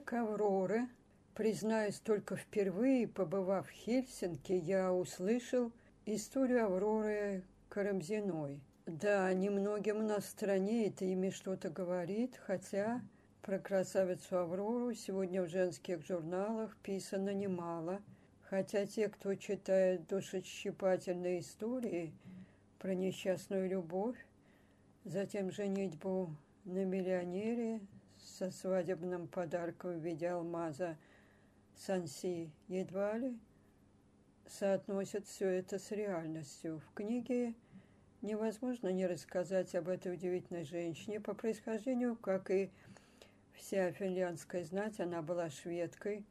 Век Авроры. Признаюсь, только впервые, побывав в Хельсинки, я услышал историю Авроры Карамзиной. Да, немногим в стране это имя что-то говорит, хотя про красавицу Аврору сегодня в женских журналах писано немало. Хотя те, кто читает душещипательные истории про несчастную любовь, затем женитьбу на миллионере со свадебным подарком в виде алмаза Санси едва ли соотносят все это с реальностью. В книге невозможно не рассказать об этой удивительной женщине. По происхождению, как и вся финляндская знать, она была шведкой.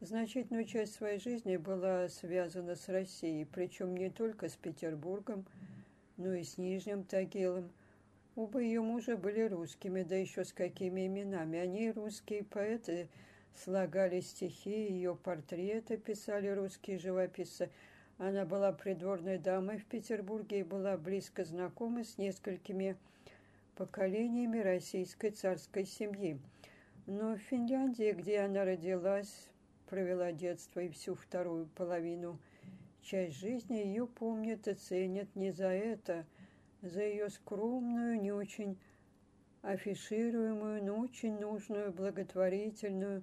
Значительную часть своей жизни была связана с Россией, причем не только с Петербургом, но и с Нижним Тагилом – Оба ее мужа были русскими, да еще с какими именами. Они, русские поэты, слагали стихи, ее портреты писали русские живописцы. Она была придворной дамой в Петербурге и была близко знакома с несколькими поколениями российской царской семьи. Но в Финляндии, где она родилась, провела детство и всю вторую половину часть жизни, ее помнят и ценят не за это – за ее скромную, не очень афишируемую, но очень нужную благотворительную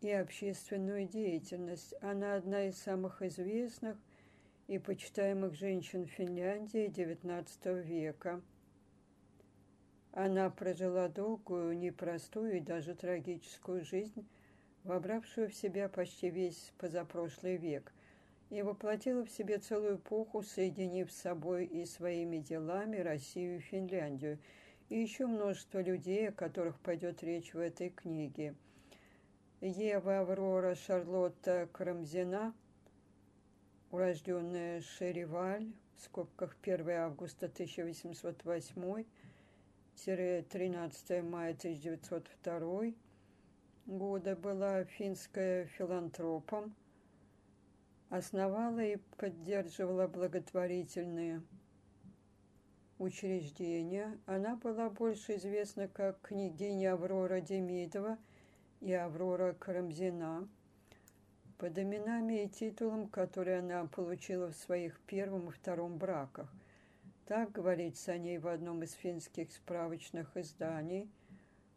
и общественную деятельность. Она одна из самых известных и почитаемых женщин Финляндии XIX века. Она прожила долгую, непростую и даже трагическую жизнь, вобравшую в себя почти весь позапрошлый век – и воплотила в себе целую эпоху, соединив с собой и своими делами Россию и Финляндию, и еще множество людей, о которых пойдет речь в этой книге. Ева Аврора Шарлотта Крамзина, урожденная Шериваль, в скобках 1 августа 1808 13 мая 1902 года была финская филантропом, основала и поддерживала благотворительные учреждения. Она была больше известна как княгиня Аврора Демидова и Аврора Карамзина, под именами и титулом, которые она получила в своих первом и втором браках. Так говорится о ней в одном из финских справочных изданий.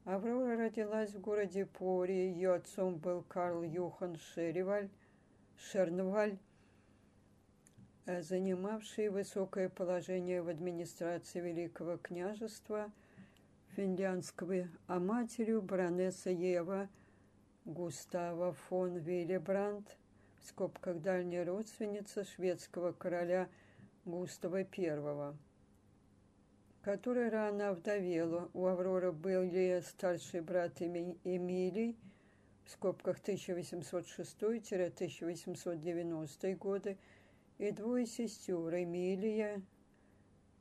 Аврора родилась в городе Пори, ее отцом был Карл Юхан Шериваль, Шернваль, э, занимавший высокое положение в администрации Великого княжества финляндского, а матерью баронесса Ева Густава фон Виллебранд, в скобках дальняя родственница шведского короля Густава I, которая рано овдовела. У Авроры был ли старший брат Эмилий, в скобках 1806-1890 годы, и двое сестер Эмилия,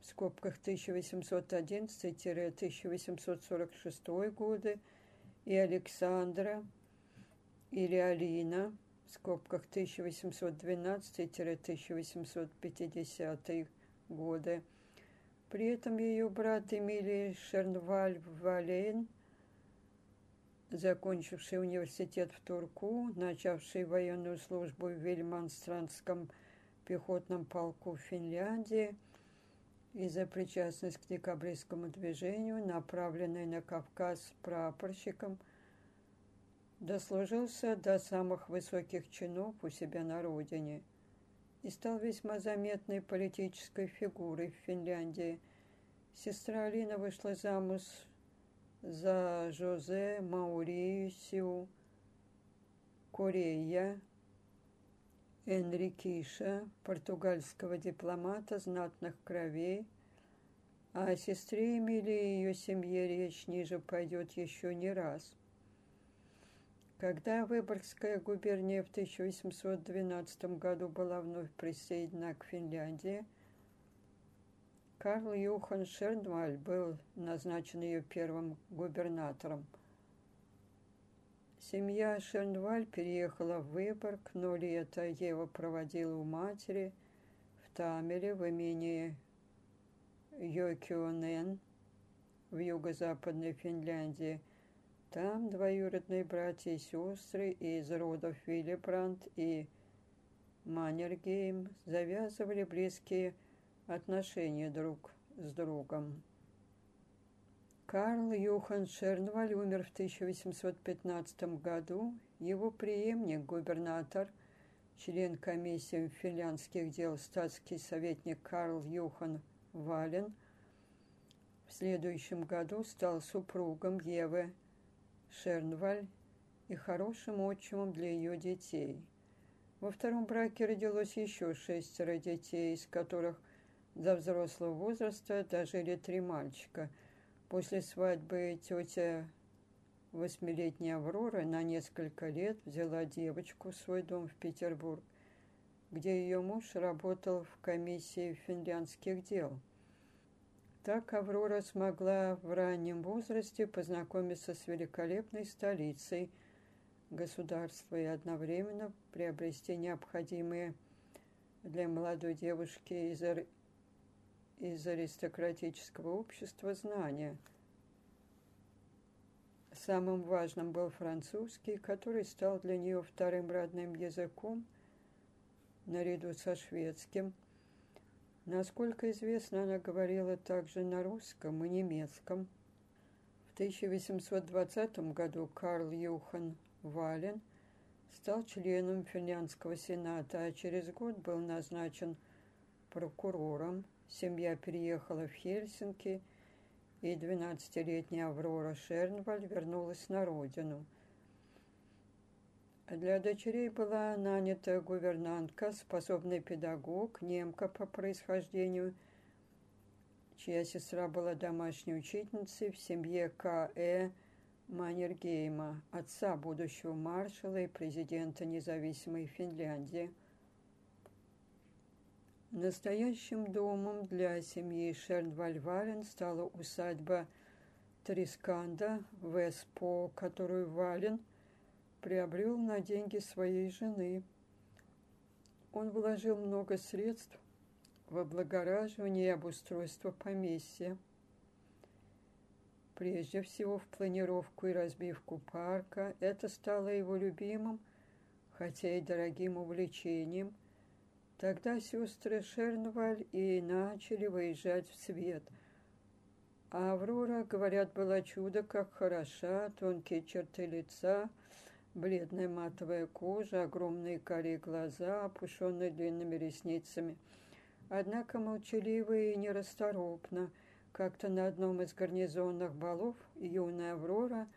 в скобках 1811-1846 годы, и Александра или Алина, в скобках 1812-1850 годы. При этом ее брат Эмилий Шернваль-Валейн закончивший университет в Турку, начавший военную службу в Вельманстранском пехотном полку в Финляндии и за причастность к декабристскому движению, направленный на Кавказ прапорщиком, дослужился до самых высоких чинов у себя на родине и стал весьма заметной политической фигурой в Финляндии. Сестра Алина вышла замуж за Жозе Маурисио Корея Энрикиша, португальского дипломата знатных кровей, а о сестре Эмилии и ее семье речь ниже пойдет еще не раз. Когда Выборгская губерния в 1812 году была вновь присоединена к Финляндии – Карл Юхан Шернваль был назначен ее первым губернатором. Семья Шернваль переехала в Выборг, но лето Ева проводила у матери в Тамере в имении Йокионен в юго-западной Финляндии. Там двоюродные братья и сестры из родов Виллибранд и Маннергейм завязывали близкие отношения друг с другом. Карл Юхан Шернваль умер в 1815 году. Его преемник, губернатор, член комиссии финляндских дел статский советник Карл Юхан Вален, в следующем году стал супругом Евы Шернваль и хорошим отчимом для ее детей. Во втором браке родилось еще шестеро детей, из которых до взрослого возраста дожили три мальчика – После свадьбы тетя восьмилетняя Аврора на несколько лет взяла девочку в свой дом в Петербург, где ее муж работал в комиссии финляндских дел. Так Аврора смогла в раннем возрасте познакомиться с великолепной столицей государства и одновременно приобрести необходимые для молодой девушки из из аристократического общества знания. Самым важным был французский, который стал для нее вторым родным языком, наряду со шведским. Насколько известно, она говорила также на русском и немецком. В 1820 году Карл Юхан Вален стал членом финляндского сената, а через год был назначен прокурором Семья переехала в Хельсинки, и 12-летняя Аврора Шернваль вернулась на родину. Для дочерей была нанята гувернантка, способный педагог, немка по происхождению, чья сестра была домашней учительницей в семье К.Э. Маннергейма, отца будущего маршала и президента независимой Финляндии – Настоящим домом для семьи Шернваль-Вален стала усадьба Трисканда в Эспо, которую Вален приобрел на деньги своей жены. Он вложил много средств в облагораживание и обустройство поместья. Прежде всего в планировку и разбивку парка. Это стало его любимым, хотя и дорогим увлечением – Тогда сестры Шернваль и начали выезжать в свет. Аврора, говорят, была чудо, как хороша, тонкие черты лица, бледная матовая кожа, огромные карие глаза, опушенные длинными ресницами. Однако молчаливая и нерасторопна. Как-то на одном из гарнизонных балов юная Аврора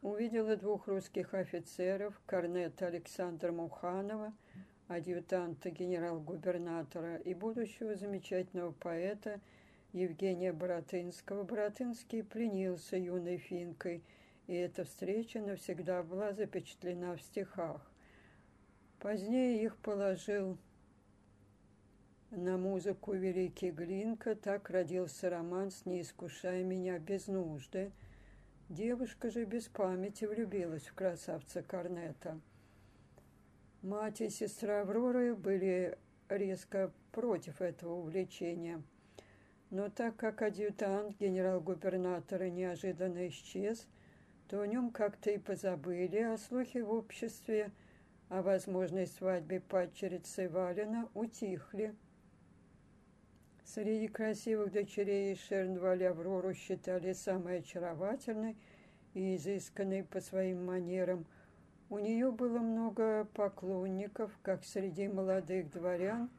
увидела двух русских офицеров, корнета Александра Муханова – адъютанта генерал-губернатора и будущего замечательного поэта Евгения Боротынского. Боротынский пленился юной финкой, и эта встреча навсегда была запечатлена в стихах. Позднее их положил на музыку великий Глинка, так родился роман «Не искушай меня без нужды». Девушка же без памяти влюбилась в красавца Корнета – Мать и сестра Авроры были резко против этого увлечения. Но так как адъютант генерал-губернатора неожиданно исчез, то о нем как-то и позабыли, а слухи в обществе о возможной свадьбе падчерицы Валина утихли. Среди красивых дочерей Шернваль Аврору считали самой очаровательной и изысканной по своим манерам – у нее было много поклонников, как среди молодых дворян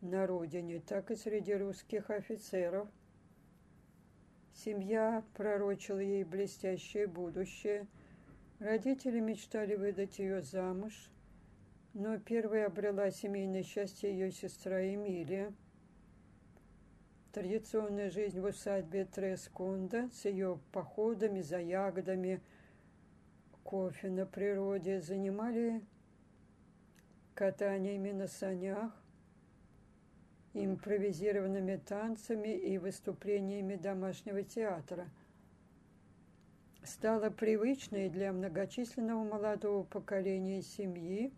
на родине, так и среди русских офицеров. Семья пророчила ей блестящее будущее. Родители мечтали выдать ее замуж, но первой обрела семейное счастье ее сестра Эмилия. Традиционная жизнь в усадьбе Трескунда с ее походами за ягодами – кофе на природе, занимали катаниями на санях, импровизированными танцами и выступлениями домашнего театра. Стало привычной для многочисленного молодого поколения семьи,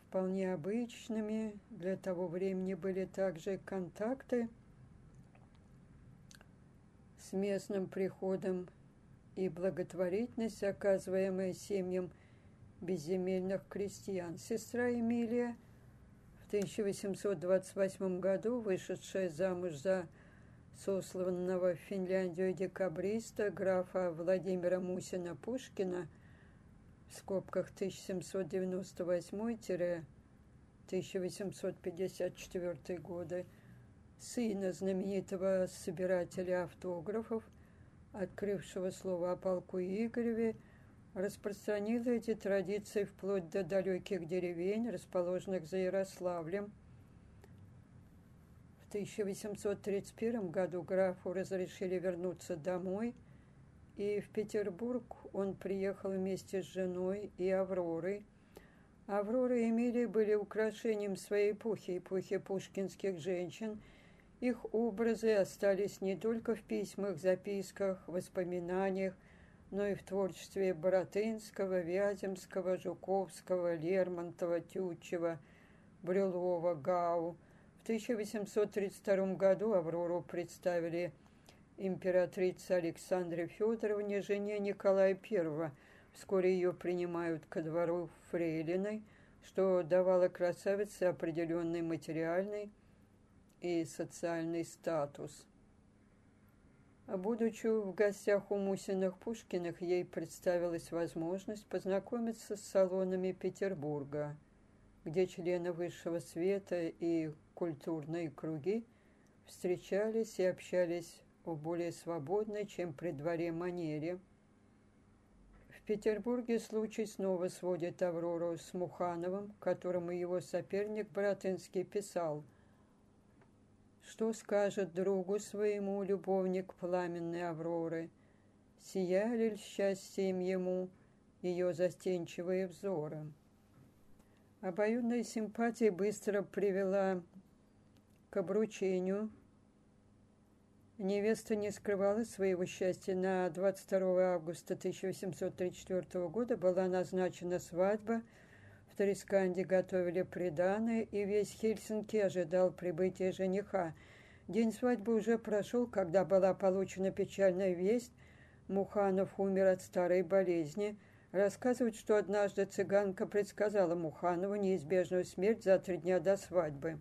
вполне обычными для того времени были также контакты с местным приходом и благотворительность, оказываемая семьям безземельных крестьян. Сестра Эмилия в 1828 году, вышедшая замуж за сосланного в Финляндию декабриста графа Владимира Мусина-Пушкина в скобках 1790-1854 годы, сына знаменитого собирателя автографов, открывшего слово о полку Игореве, распространила эти традиции вплоть до далеких деревень, расположенных за Ярославлем. В 1831 году графу разрешили вернуться домой, и в Петербург он приехал вместе с женой и Авророй. Аврора и Эмилия были украшением своей эпохи, эпохи пушкинских женщин – их образы остались не только в письмах, записках, воспоминаниях, но и в творчестве Боротынского, Вяземского, Жуковского, Лермонтова, Тютчева, Брюлова, Гау. В 1832 году Аврору представили императрице Александре Федоровне, жене Николая I. Вскоре ее принимают ко двору фрейлиной, что давало красавице определенный материальный и социальный статус. А будучи в гостях у Мусиных Пушкиных, ей представилась возможность познакомиться с салонами Петербурга, где члены высшего света и культурные круги встречались и общались в более свободной, чем при дворе манере. В Петербурге случай снова сводит Аврору с Мухановым, которому его соперник Братынский писал – что скажет другу своему любовник пламенной Авроры? Сияли ли счастьем ему ее застенчивые взоры? Обоюдная симпатия быстро привела к обручению. Невеста не скрывала своего счастья. На 22 августа 1834 года была назначена свадьба – в Трисканде готовили приданое, и весь Хельсинки ожидал прибытия жениха. День свадьбы уже прошел, когда была получена печальная весть. Муханов умер от старой болезни. Рассказывают, что однажды цыганка предсказала Муханову неизбежную смерть за три дня до свадьбы.